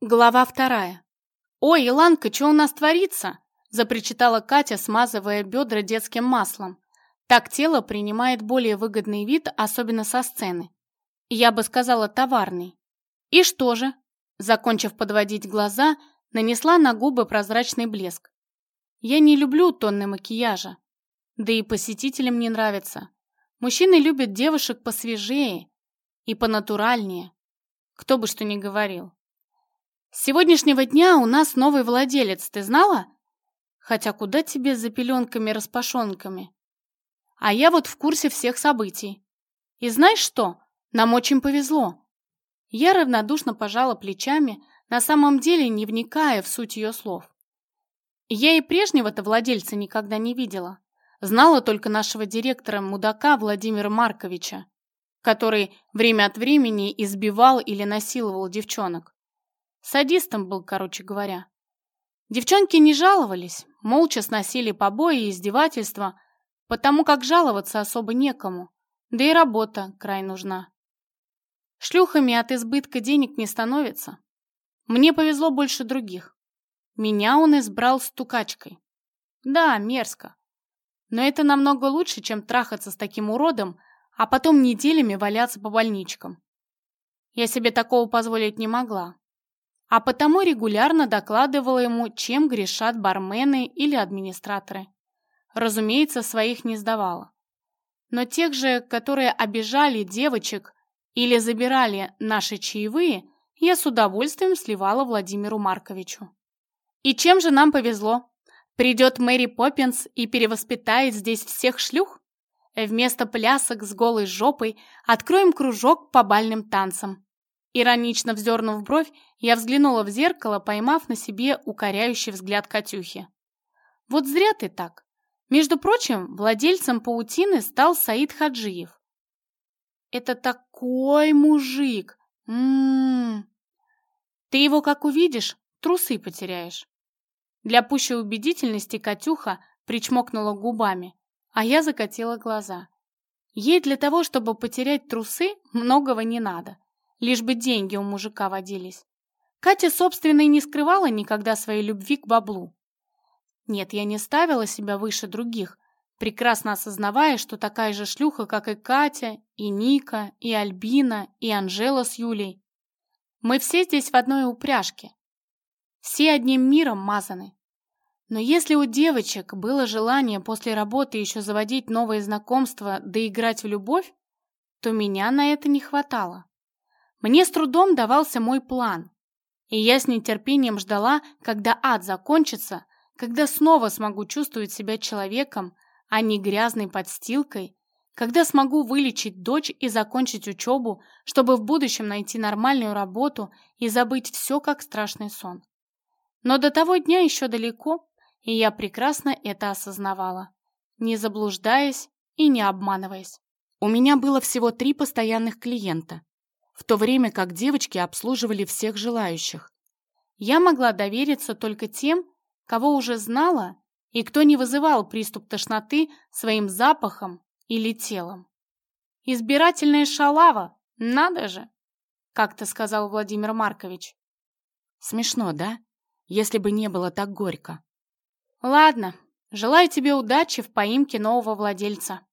Глава вторая. «Ой, Иланка, что у нас творится?» – запричитала Катя, смазывая бедра детским маслом. Так тело принимает более выгодный вид, особенно со сцены. Я бы сказала, товарный. И что же? Закончив подводить глаза, нанесла на губы прозрачный блеск. Я не люблю тонны макияжа. Да и посетителям не нравится. Мужчины любят девушек посвежее и понатуральнее. Кто бы что ни говорил. С сегодняшнего дня у нас новый владелец, ты знала? Хотя куда тебе за пеленками-распашонками? А я вот в курсе всех событий. И знаешь что? Нам очень повезло. Я равнодушно пожала плечами, на самом деле не вникая в суть ее слов. Я и прежнего-то владельца никогда не видела. Знала только нашего директора-мудака Владимира Марковича, который время от времени избивал или насиловал девчонок. Садистом был, короче говоря. Девчонки не жаловались, молча сносили побои и издевательства, потому как жаловаться особо некому, да и работа край нужна. Шлюхами от избытка денег не становится. Мне повезло больше других. Меня он избрал стукачкой. Да, мерзко. Но это намного лучше, чем трахаться с таким уродом, а потом неделями валяться по больничкам. Я себе такого позволить не могла а потому регулярно докладывала ему, чем грешат бармены или администраторы. Разумеется, своих не сдавала. Но тех же, которые обижали девочек или забирали наши чаевые, я с удовольствием сливала Владимиру Марковичу. И чем же нам повезло? Придет Мэри Поппинс и перевоспитает здесь всех шлюх? Вместо плясок с голой жопой откроем кружок по бальным танцам. Иронично вздернув бровь, я взглянула в зеркало, поймав на себе укоряющий взгляд Катюхи. «Вот зря ты так. Между прочим, владельцем паутины стал Саид Хаджиев. Это такой мужик! Ммм! Ты его как увидишь, трусы потеряешь. Для пущей убедительности Катюха причмокнула губами, а я закатила глаза. Ей для того, чтобы потерять трусы, многого не надо лишь бы деньги у мужика водились. Катя, собственно, и не скрывала никогда своей любви к баблу. Нет, я не ставила себя выше других, прекрасно осознавая, что такая же шлюха, как и Катя, и Ника, и Альбина, и Анжела с Юлей. Мы все здесь в одной упряжке. Все одним миром мазаны. Но если у девочек было желание после работы еще заводить новые знакомства да играть в любовь, то меня на это не хватало. Мне с трудом давался мой план, и я с нетерпением ждала, когда ад закончится, когда снова смогу чувствовать себя человеком, а не грязной подстилкой, когда смогу вылечить дочь и закончить учебу, чтобы в будущем найти нормальную работу и забыть все как страшный сон. Но до того дня еще далеко, и я прекрасно это осознавала, не заблуждаясь и не обманываясь. У меня было всего три постоянных клиента, в то время как девочки обслуживали всех желающих. Я могла довериться только тем, кого уже знала и кто не вызывал приступ тошноты своим запахом или телом. «Избирательная шалава, надо же!» — как-то сказал Владимир Маркович. «Смешно, да? Если бы не было так горько». «Ладно, желаю тебе удачи в поимке нового владельца».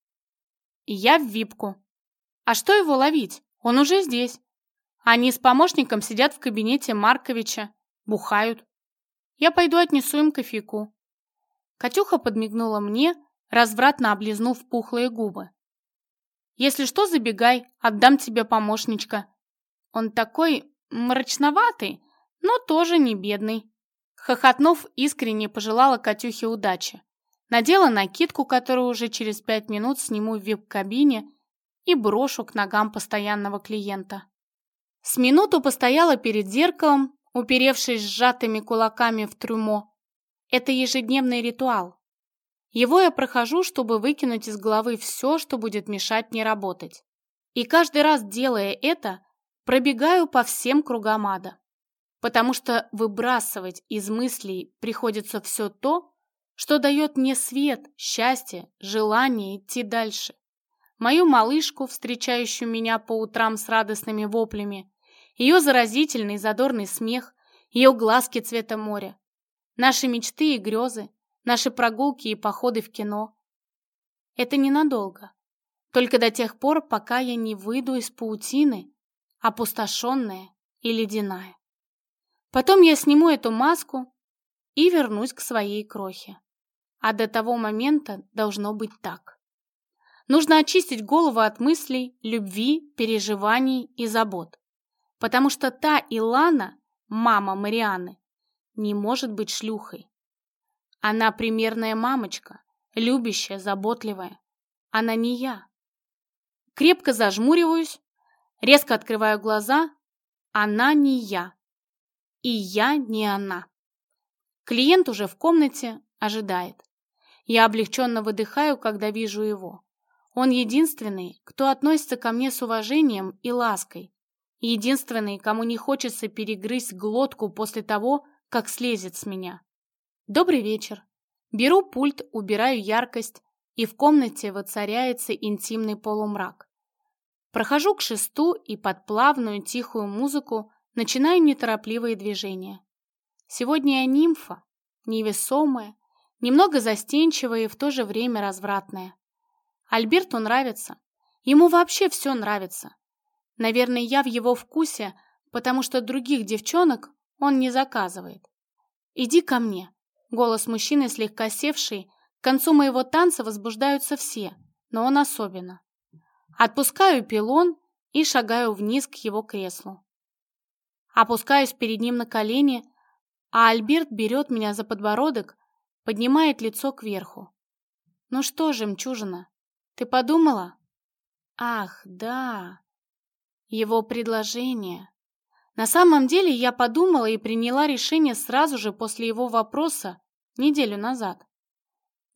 И я в випку. А что его ловить? Он уже здесь. Они с помощником сидят в кабинете Марковича, бухают. Я пойду отнесу им кофейку. Катюха подмигнула мне, развратно облизнув пухлые губы. «Если что, забегай, отдам тебе помощничка. Он такой мрачноватый, но тоже не бедный». Хохотнув, искренне пожелала Катюхе удачи. Надела накидку, которую уже через пять минут сниму в вип-кабине, и брошу к ногам постоянного клиента. С минуту постояла перед зеркалом, уперевшись сжатыми кулаками в трюмо. Это ежедневный ритуал. Его я прохожу, чтобы выкинуть из головы все, что будет мешать мне работать. И каждый раз, делая это, пробегаю по всем кругам ада. Потому что выбрасывать из мыслей приходится все то, что дает мне свет, счастье, желание идти дальше мою малышку, встречающую меня по утрам с радостными воплями, ее заразительный задорный смех, ее глазки цвета моря, наши мечты и грезы, наши прогулки и походы в кино. Это ненадолго, только до тех пор, пока я не выйду из паутины, опустошенная и ледяная. Потом я сниму эту маску и вернусь к своей крохе. А до того момента должно быть так. Нужно очистить голову от мыслей, любви, переживаний и забот. Потому что та Илана, мама Марианы, не может быть шлюхой. Она примерная мамочка, любящая, заботливая. Она не я. Крепко зажмуриваюсь, резко открываю глаза. Она не я. И я не она. Клиент уже в комнате, ожидает. Я облегченно выдыхаю, когда вижу его. Он единственный, кто относится ко мне с уважением и лаской. Единственный, кому не хочется перегрызть глотку после того, как слезет с меня. Добрый вечер. Беру пульт, убираю яркость, и в комнате воцаряется интимный полумрак. Прохожу к шесту и под плавную тихую музыку начинаю неторопливые движения. Сегодня я нимфа, невесомая, немного застенчивая и в то же время развратная. Альберту нравится. Ему вообще все нравится. Наверное, я в его вкусе, потому что других девчонок он не заказывает. «Иди ко мне». Голос мужчины слегка севший. К концу моего танца возбуждаются все, но он особенно. Отпускаю пилон и шагаю вниз к его креслу. Опускаюсь перед ним на колени, а Альберт берет меня за подбородок, поднимает лицо кверху. «Ну что, жемчужина, ты подумала?» «Ах, да, его предложение». На самом деле я подумала и приняла решение сразу же после его вопроса неделю назад.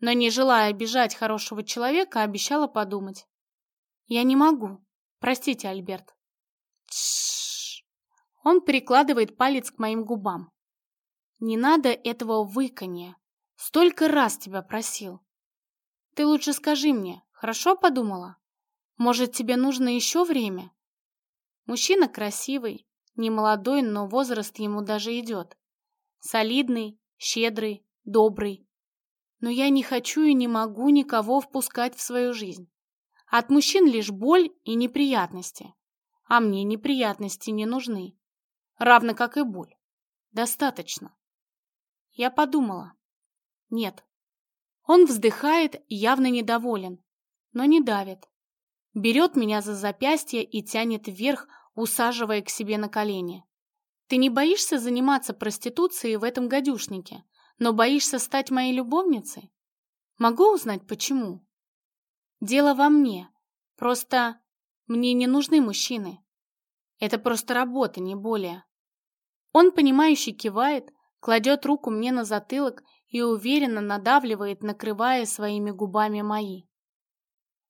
Но не желая обижать хорошего человека, обещала подумать. «Я не могу. Простите, Альберт». Тш. Он прикладывает палец к моим губам. Не надо этого выканья. Столько раз тебя просил. Ты лучше скажи мне, хорошо подумала? Может, тебе нужно еще время? Мужчина красивый, не молодой, но возраст ему даже идет. Солидный, щедрый, добрый. Но я не хочу и не могу никого впускать в свою жизнь. От мужчин лишь боль и неприятности. А мне неприятности не нужны. Равно как и боль. Достаточно. Я подумала. Нет. Он вздыхает, явно недоволен, но не давит. Берет меня за запястье и тянет вверх, усаживая к себе на колени. Ты не боишься заниматься проституцией в этом гадюшнике, но боишься стать моей любовницей? Могу узнать, почему? Дело во мне. Просто мне не нужны мужчины. Это просто работа, не более. Он, понимающе кивает, кладет руку мне на затылок и уверенно надавливает, накрывая своими губами мои.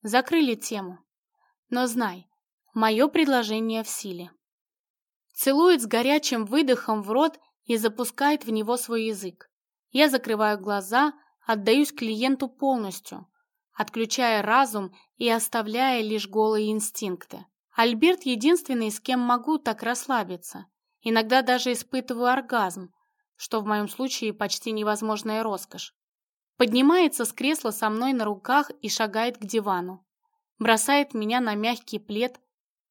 Закрыли тему. Но знай, мое предложение в силе. Целует с горячим выдохом в рот и запускает в него свой язык. Я закрываю глаза, отдаюсь клиенту полностью, отключая разум и оставляя лишь голые инстинкты. Альберт единственный, с кем могу так расслабиться. Иногда даже испытываю оргазм, что в моем случае почти невозможная роскошь. Поднимается с кресла со мной на руках и шагает к дивану. Бросает меня на мягкий плед,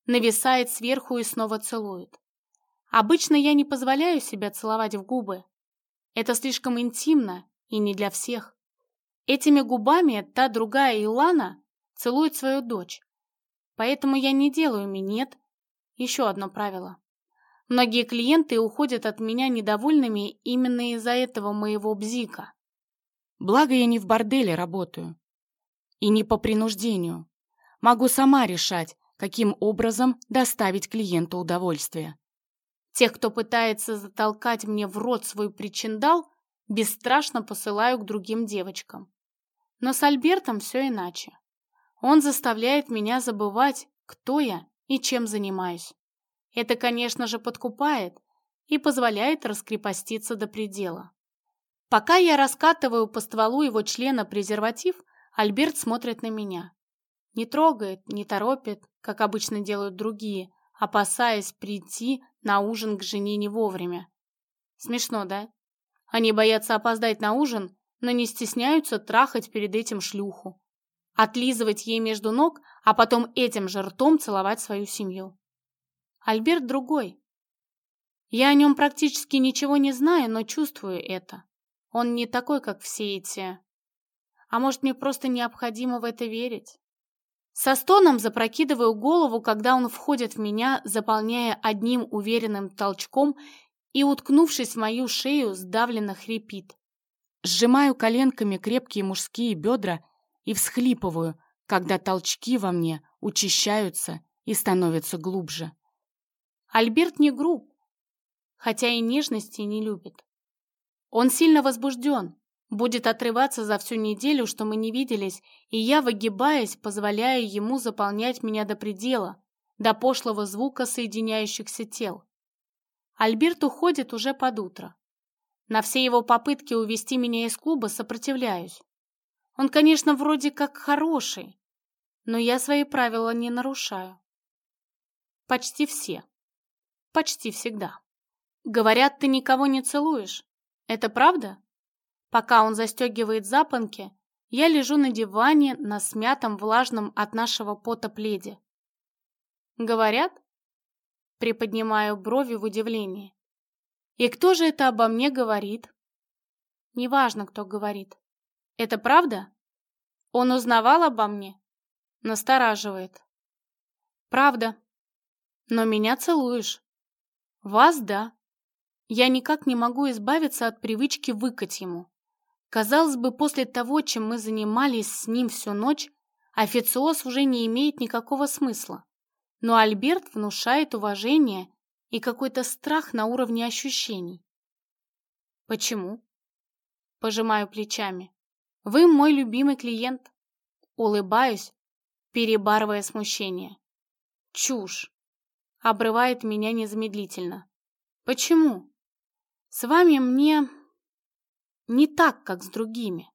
нависает сверху и снова целует. Обычно я не позволяю себя целовать в губы. Это слишком интимно и не для всех. Этими губами та другая Илана целует свою дочь. Поэтому я не делаю минет. Еще одно правило. Многие клиенты уходят от меня недовольными именно из-за этого моего бзика. Благо я не в борделе работаю. И не по принуждению. Могу сама решать, каким образом доставить клиенту удовольствие. Тех, кто пытается затолкать мне в рот свой причиндал, бесстрашно посылаю к другим девочкам. Но с Альбертом все иначе. Он заставляет меня забывать, кто я и чем занимаюсь. Это, конечно же, подкупает и позволяет раскрепоститься до предела. Пока я раскатываю по стволу его члена презерватив, Альберт смотрит на меня. Не трогает, не торопит, как обычно делают другие, опасаясь прийти на ужин к жене не вовремя. Смешно, да? Они боятся опоздать на ужин, но не стесняются трахать перед этим шлюху. Отлизывать ей между ног, а потом этим же ртом целовать свою семью. Альберт другой. Я о нем практически ничего не знаю, но чувствую это. Он не такой, как все эти... А может, мне просто необходимо в это верить? Со стоном запрокидываю голову, когда он входит в меня, заполняя одним уверенным толчком и, уткнувшись в мою шею, сдавленно хрипит. Сжимаю коленками крепкие мужские бедра и всхлипываю, когда толчки во мне учащаются и становятся глубже. Альберт не груб, хотя и нежности не любит. Он сильно возбужден, Будет отрываться за всю неделю, что мы не виделись, и я, выгибаясь, позволяю ему заполнять меня до предела, до пошлого звука соединяющихся тел. Альберт уходит уже под утро. На все его попытки увести меня из клуба сопротивляюсь. Он, конечно, вроде как хороший, но я свои правила не нарушаю. Почти все. Почти всегда. Говорят, ты никого не целуешь. Это правда? Пока он застегивает запонки, я лежу на диване на смятом влажном от нашего пота пледе. «Говорят?» Приподнимаю брови в удивлении. «И кто же это обо мне говорит?» «Неважно, кто говорит. Это правда? Он узнавал обо мне?» Настораживает. «Правда. Но меня целуешь. Вас – да. Я никак не могу избавиться от привычки выкать ему. Казалось бы, после того, чем мы занимались с ним всю ночь, официоз уже не имеет никакого смысла. Но Альберт внушает уважение и какой-то страх на уровне ощущений. Почему? Пожимаю плечами. Вы мой любимый клиент. Улыбаюсь, перебарывая смущение. Чушь. Обрывает меня незамедлительно. Почему? С вами мне не так, как с другими.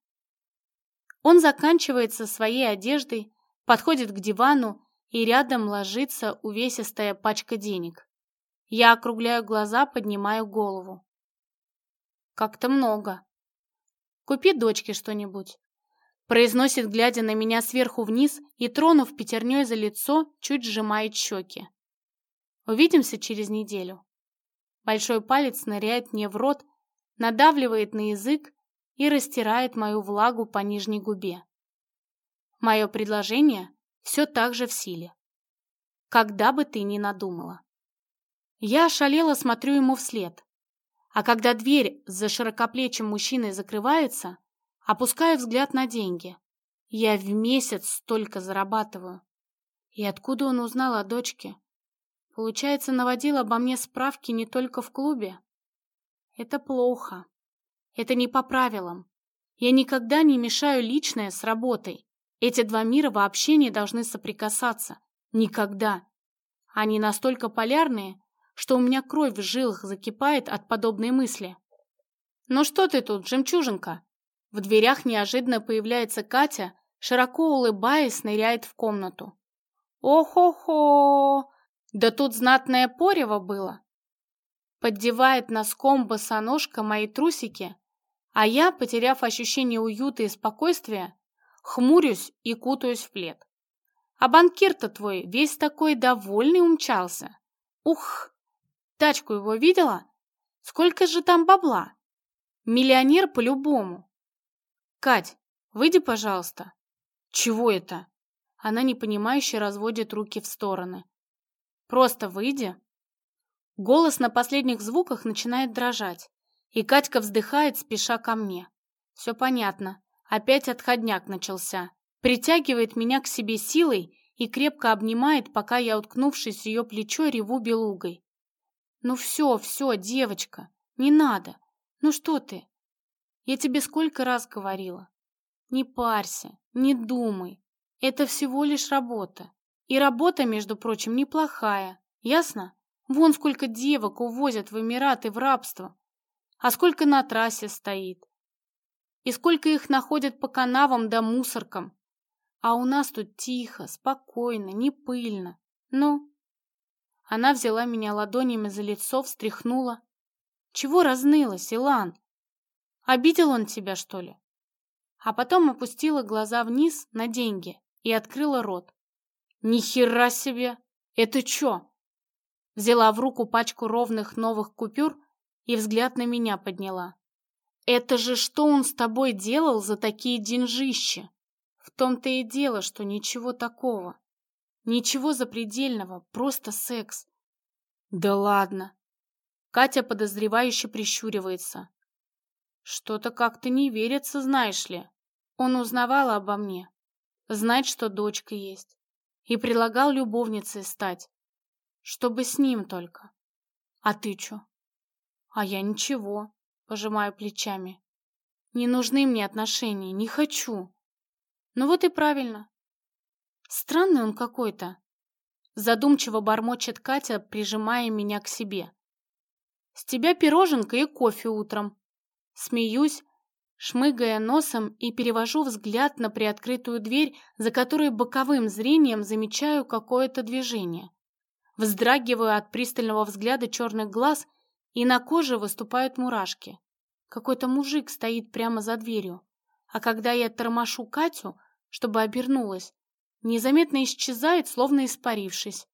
Он заканчивает со своей одеждой, подходит к дивану, и рядом ложится увесистая пачка денег. Я округляю глаза, поднимаю голову. Как-то много. Купи дочке что-нибудь. Произносит, глядя на меня сверху вниз и, тронув пятерней за лицо, чуть сжимает щеки. Увидимся через неделю. Большой палец ныряет мне в рот, надавливает на язык и растирает мою влагу по нижней губе. Мое предложение все так же в силе. Когда бы ты ни надумала. Я ошалело смотрю ему вслед. А когда дверь за широкоплечим мужчиной закрывается, опускаю взгляд на деньги. Я в месяц столько зарабатываю. И откуда он узнал о дочке? Получается, наводил обо мне справки не только в клубе? Это плохо. Это не по правилам. Я никогда не мешаю личное с работой. Эти два мира вообще не должны соприкасаться. Никогда. Они настолько полярные, что у меня кровь в жилах закипает от подобной мысли. «Ну что ты тут, жемчужинка?» В дверях неожиданно появляется Катя, широко улыбаясь, ныряет в комнату. «Ох-охо! Да тут знатное порево было!» поддевает носком босоножка мои трусики, а я, потеряв ощущение уюта и спокойствия, хмурюсь и кутаюсь в плед. А банкир-то твой весь такой довольный умчался. Ух, тачку его видела? Сколько же там бабла? Миллионер по-любому. Кать, выйди, пожалуйста. Чего это? Она непонимающе разводит руки в стороны. Просто выйди. Голос на последних звуках начинает дрожать, и Катька вздыхает, спеша ко мне. Все понятно. Опять отходняк начался. Притягивает меня к себе силой и крепко обнимает, пока я, уткнувшись в ее плечо, реву белугой. «Ну все, все, девочка, не надо. Ну что ты? Я тебе сколько раз говорила. Не парься, не думай. Это всего лишь работа. И работа, между прочим, неплохая. Ясно? Вон сколько девок увозят в Эмираты в рабство, а сколько на трассе стоит. И сколько их находят по канавам да мусоркам. А у нас тут тихо, спокойно, не пыльно. Ну? Она взяла меня ладонями за лицо, встряхнула. Чего разнылась, Илан? Обидел он тебя, что ли? А потом опустила глаза вниз на деньги и открыла рот. Ни хера себе! Это чё? Взяла в руку пачку ровных новых купюр и взгляд на меня подняла. Это же что он с тобой делал за такие деньжища? В том-то и дело, что ничего такого. Ничего запредельного, просто секс. Да ладно. Катя подозревающе прищуривается. Что-то как-то не верится, знаешь ли. Он узнавал обо мне. Знать, что дочка есть. И предлагал любовницей стать. Чтобы с ним только. А ты чё? А я ничего, пожимаю плечами. Не нужны мне отношения, не хочу. Ну вот и правильно. Странный он какой-то. Задумчиво бормочет Катя, прижимая меня к себе. С тебя пироженка и кофе утром. Смеюсь, шмыгая носом и перевожу взгляд на приоткрытую дверь, за которой боковым зрением замечаю какое-то движение. Вздрагиваю от пристального взгляда черных глаз, и на коже выступают мурашки. Какой-то мужик стоит прямо за дверью, а когда я тормошу Катю, чтобы обернулась, незаметно исчезает, словно испарившись.